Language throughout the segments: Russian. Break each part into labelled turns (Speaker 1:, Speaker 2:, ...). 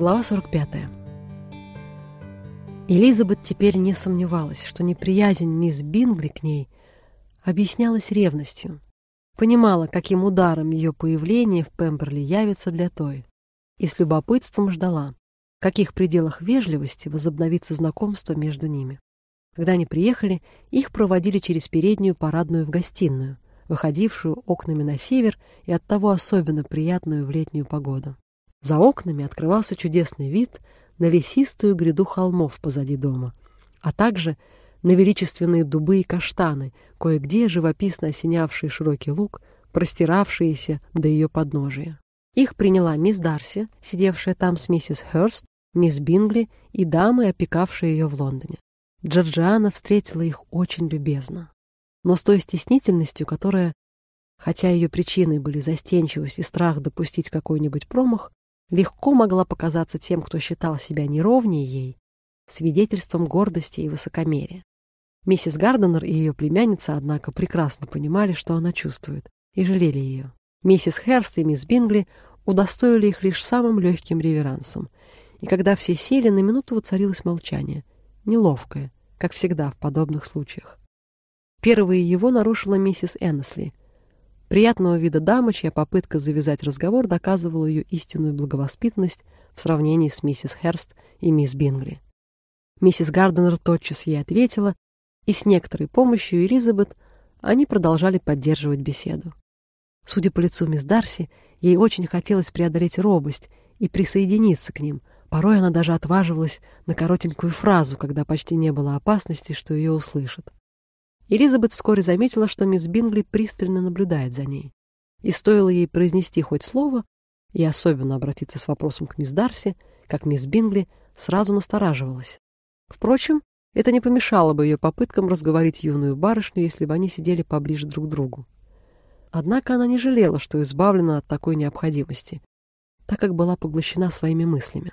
Speaker 1: Глава 45. Элизабет теперь не сомневалась, что неприязнь мисс Бингли к ней объяснялась ревностью. Понимала, каким ударом ее появление в Пемберли явится для той, и с любопытством ждала, в каких пределах вежливости возобновится знакомство между ними. Когда они приехали, их проводили через переднюю парадную в гостиную, выходившую окнами на север и оттого особенно приятную в летнюю погоду. За окнами открывался чудесный вид на лесистую гряду холмов позади дома, а также на величественные дубы и каштаны, кое-где живописно осенявший широкий луг, простиравшиеся до ее подножия. Их приняла мисс Дарси, сидевшая там с миссис Хёрст, мисс Бингли и дамы, опекавшие ее в Лондоне. Джорджиана встретила их очень любезно, но с той стеснительностью, которая, хотя ее причиной были застенчивость и страх допустить какой-нибудь промах, легко могла показаться тем, кто считал себя неровнее ей, свидетельством гордости и высокомерия. Миссис Гарденер и ее племянница, однако, прекрасно понимали, что она чувствует, и жалели ее. Миссис Херст и мисс Бингли удостоили их лишь самым легким реверансом, и когда все сели, на минуту воцарилось молчание, неловкое, как всегда в подобных случаях. Первой его нарушила миссис Эннесли, Приятного вида дама, чья попытка завязать разговор доказывала ее истинную благовоспитанность в сравнении с миссис Херст и мисс Бингли. Миссис Гарденер тотчас ей ответила, и с некоторой помощью Элизабет они продолжали поддерживать беседу. Судя по лицу мисс Дарси, ей очень хотелось преодолеть робость и присоединиться к ним. Порой она даже отваживалась на коротенькую фразу, когда почти не было опасности, что ее услышат. Элизабет вскоре заметила, что мисс Бингли пристально наблюдает за ней. И стоило ей произнести хоть слово, и особенно обратиться с вопросом к мисс Дарси, как мисс Бингли сразу настораживалась. Впрочем, это не помешало бы ее попыткам разговорить юную барышню, если бы они сидели поближе друг к другу. Однако она не жалела, что избавлена от такой необходимости, так как была поглощена своими мыслями.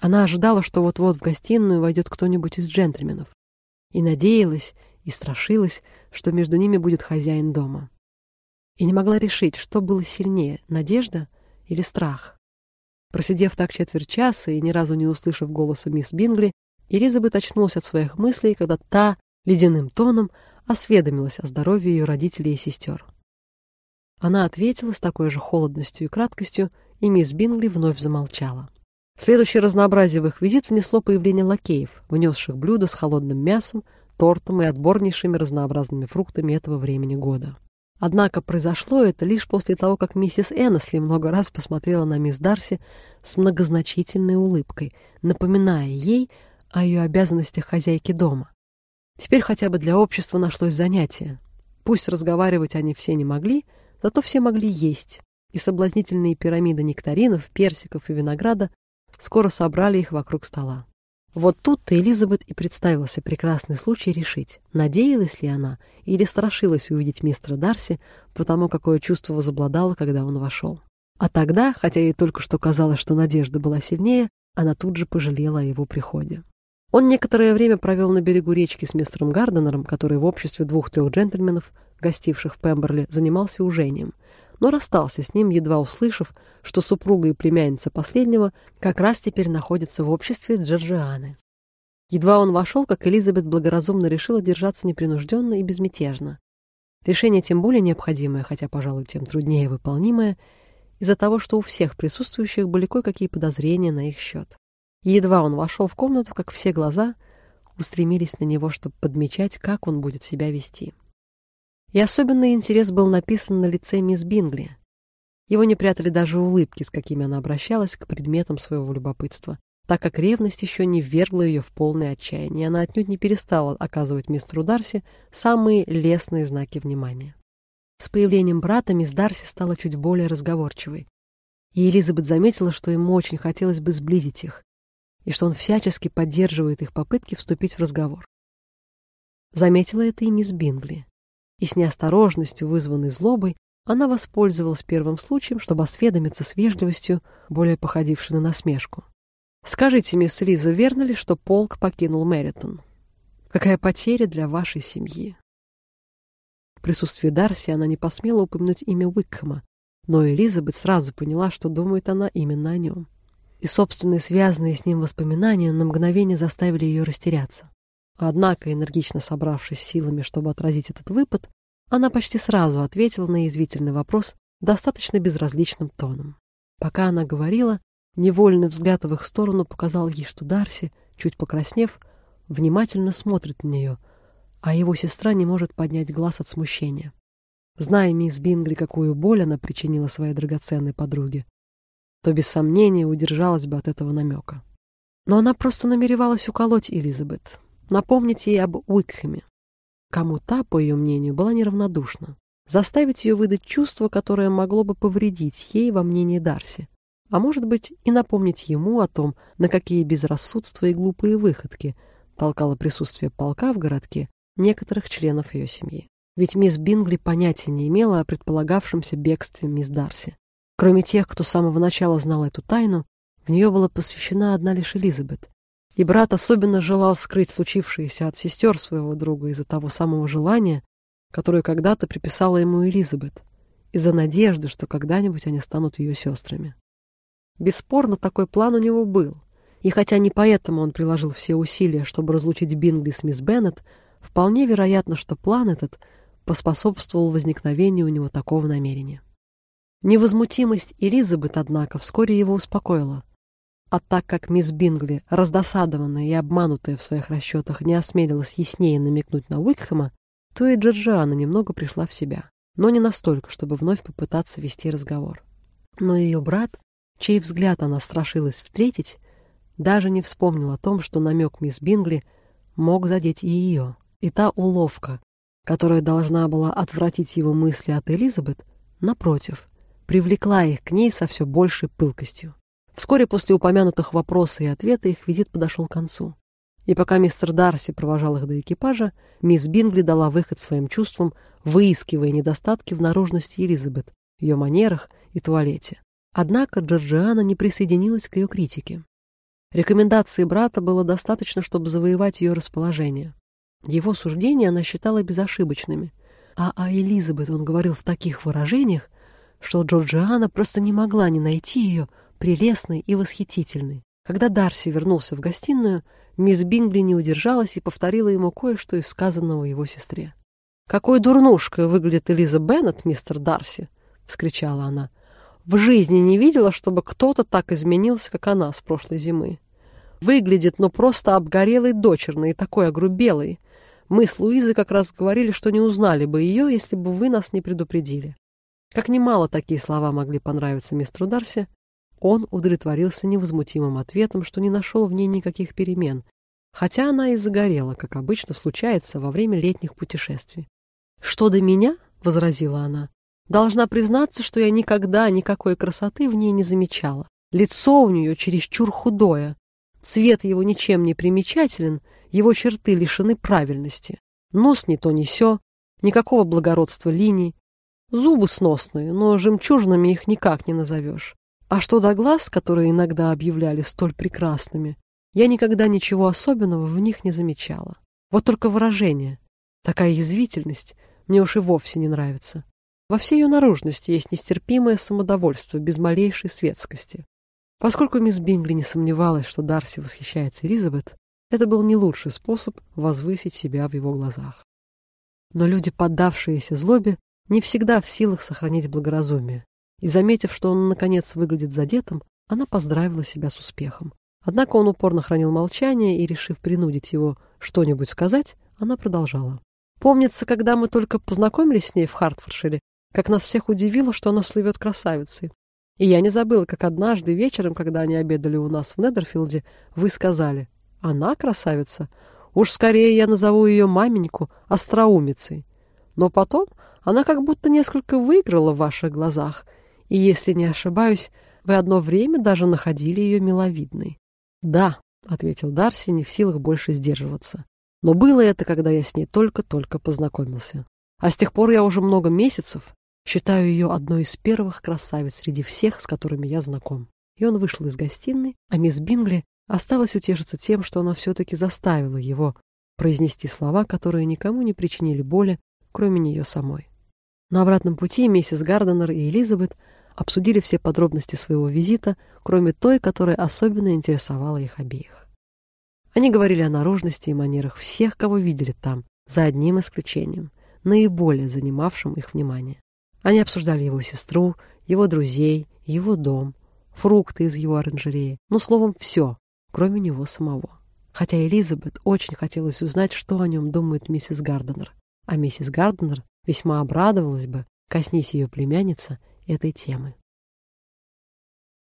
Speaker 1: Она ожидала, что вот-вот в гостиную войдет кто-нибудь из джентльменов, и надеялась, и страшилась, что между ними будет хозяин дома. И не могла решить, что было сильнее — надежда или страх. Просидев так четверть часа и ни разу не услышав голоса мисс Бингли, Элизабет очнулась от своих мыслей, когда та ледяным тоном осведомилась о здоровье ее родителей и сестер. Она ответила с такой же холодностью и краткостью, и мисс Бингли вновь замолчала. Следующее разнообразие в их визит внесло появление лакеев, внесших блюда с холодным мясом, тортом и отборнейшими разнообразными фруктами этого времени года. Однако произошло это лишь после того, как миссис Эннесли много раз посмотрела на мисс Дарси с многозначительной улыбкой, напоминая ей о ее обязанностях хозяйки дома. Теперь хотя бы для общества нашлось занятие. Пусть разговаривать они все не могли, зато все могли есть, и соблазнительные пирамиды нектаринов, персиков и винограда скоро собрали их вокруг стола. Вот тут-то Элизабет и представился прекрасный случай решить, надеялась ли она или страшилась увидеть мистера Дарси, потому какое чувство возобладало, когда он вошел. А тогда, хотя ей только что казалось, что надежда была сильнее, она тут же пожалела о его приходе. Он некоторое время провел на берегу речки с мистером Гарденером, который в обществе двух-трех джентльменов, гостивших в Пемберли, занимался ужением — но расстался с ним, едва услышав, что супруга и племянница последнего как раз теперь находятся в обществе Джорджианы. Едва он вошел, как Элизабет благоразумно решила держаться непринужденно и безмятежно. Решение тем более необходимое, хотя, пожалуй, тем труднее выполнимое, из-за того, что у всех присутствующих были кое-какие подозрения на их счет. Едва он вошел в комнату, как все глаза устремились на него, чтобы подмечать, как он будет себя вести. И особенный интерес был написан на лице мисс Бингли. Его не прятали даже улыбки, с какими она обращалась к предметам своего любопытства, так как ревность еще не ввергла ее в полное отчаяние, и она отнюдь не перестала оказывать мистеру Дарси самые лестные знаки внимания. С появлением брата мисс Дарси стала чуть более разговорчивой, и Элизабет заметила, что ему очень хотелось бы сблизить их, и что он всячески поддерживает их попытки вступить в разговор. Заметила это и мисс Бингли и с неосторожностью, вызванной злобой, она воспользовалась первым случаем, чтобы осведомиться с вежливостью, более походившей на насмешку. «Скажите, мисс Лиза, верно ли, что полк покинул Мэритон? Какая потеря для вашей семьи?» В присутствии Дарси она не посмела упомянуть имя Уикхэма, но Элизабет сразу поняла, что думает она именно о нем. и собственные связанные с ним воспоминания на мгновение заставили ее растеряться. Однако, энергично собравшись силами, чтобы отразить этот выпад, она почти сразу ответила на язвительный вопрос достаточно безразличным тоном. Пока она говорила, невольный взгляд в их сторону показал ей, что Дарси, чуть покраснев, внимательно смотрит на нее, а его сестра не может поднять глаз от смущения. Зная мисс Бингли, какую боль она причинила своей драгоценной подруге, то без сомнения удержалась бы от этого намека. Но она просто намеревалась уколоть Элизабет, напомнить ей об Уикхэме, кому та, по ее мнению, была неравнодушна, заставить ее выдать чувство, которое могло бы повредить ей во мнении Дарси, а может быть и напомнить ему о том, на какие безрассудства и глупые выходки толкало присутствие полка в городке некоторых членов ее семьи. Ведь мисс Бингли понятия не имела о предполагавшемся бегстве мисс Дарси. Кроме тех, кто с самого начала знал эту тайну, в нее была посвящена одна лишь Элизабет, и брат особенно желал скрыть случившееся от сестер своего друга из-за того самого желания, которое когда-то приписала ему Элизабет, из-за надежды, что когда-нибудь они станут ее сестрами. Бесспорно, такой план у него был, и хотя не поэтому он приложил все усилия, чтобы разлучить Бингли с мисс Беннет, вполне вероятно, что план этот поспособствовал возникновению у него такого намерения. Невозмутимость Элизабет, однако, вскоре его успокоила — а так как мисс Бингли, раздосадованная и обманутая в своих расчетах, не осмелилась яснее намекнуть на Уикхэма, то и Джорджиана немного пришла в себя, но не настолько, чтобы вновь попытаться вести разговор. Но ее брат, чей взгляд она страшилась встретить, даже не вспомнил о том, что намек мисс Бингли мог задеть и ее. И та уловка, которая должна была отвратить его мысли от Элизабет, напротив, привлекла их к ней со все большей пылкостью. Вскоре после упомянутых вопросов и ответа их визит подошел к концу. И пока мистер Дарси провожал их до экипажа, мисс Бингли дала выход своим чувствам, выискивая недостатки в наружности Элизабет, ее манерах и туалете. Однако Джорджиана не присоединилась к ее критике. Рекомендации брата было достаточно, чтобы завоевать ее расположение. Его суждения она считала безошибочными, а о Элизабет он говорил в таких выражениях, что Джорджиана просто не могла не найти ее прелестной и восхитительной. Когда Дарси вернулся в гостиную, мисс Бингли не удержалась и повторила ему кое-что из сказанного его сестре. «Какой дурнушкой выглядит Элиза Беннет, мистер Дарси!» — вскричала она. «В жизни не видела, чтобы кто-то так изменился, как она с прошлой зимы. Выглядит, но просто обгорелой дочерной и такой огрубелой. Мы с Луизой как раз говорили, что не узнали бы ее, если бы вы нас не предупредили». Как немало такие слова могли понравиться мистеру Дарси, он удовлетворился невозмутимым ответом, что не нашел в ней никаких перемен, хотя она и загорела, как обычно случается во время летних путешествий. «Что до меня?» — возразила она. «Должна признаться, что я никогда никакой красоты в ней не замечала. Лицо у нее чересчур худое, цвет его ничем не примечателен, его черты лишены правильности. Нос не то не сё, никакого благородства линий, зубы сносные, но жемчужными их никак не назовешь. А что до глаз, которые иногда объявляли столь прекрасными, я никогда ничего особенного в них не замечала. Вот только выражение, такая язвительность, мне уж и вовсе не нравится. Во всей ее наружности есть нестерпимое самодовольство без малейшей светскости. Поскольку мисс Бингли не сомневалась, что Дарси восхищается Элизабет, это был не лучший способ возвысить себя в его глазах. Но люди, поддавшиеся злобе, не всегда в силах сохранить благоразумие, и, заметив, что он, наконец, выглядит задетым, она поздравила себя с успехом. Однако он упорно хранил молчание, и, решив принудить его что-нибудь сказать, она продолжала. «Помнится, когда мы только познакомились с ней в Хартфордшире, как нас всех удивило, что она слывет красавицей. И я не забыла, как однажды вечером, когда они обедали у нас в Недерфилде, вы сказали, «Она красавица? Уж скорее я назову ее маменьку остроумицей». Но потом она как будто несколько выиграла в ваших глазах, и, если не ошибаюсь, вы одно время даже находили ее миловидной. «Да», — ответил Дарси, не в силах больше сдерживаться. «Но было это, когда я с ней только-только познакомился. А с тех пор я уже много месяцев считаю ее одной из первых красавиц среди всех, с которыми я знаком». И он вышел из гостиной, а мисс Бингли осталась утешиться тем, что она все-таки заставила его произнести слова, которые никому не причинили боли, кроме нее самой. На обратном пути миссис Гарденер и Элизабет обсудили все подробности своего визита, кроме той, которая особенно интересовала их обеих. Они говорили о наружности и манерах всех, кого видели там, за одним исключением, наиболее занимавшим их внимание. Они обсуждали его сестру, его друзей, его дом, фрукты из его оранжереи, ну, словом, все, кроме него самого. Хотя Элизабет очень хотелось узнать, что о нем думает миссис Гарденер, а миссис Гарденер весьма обрадовалась бы, коснись ее племянница этой темы.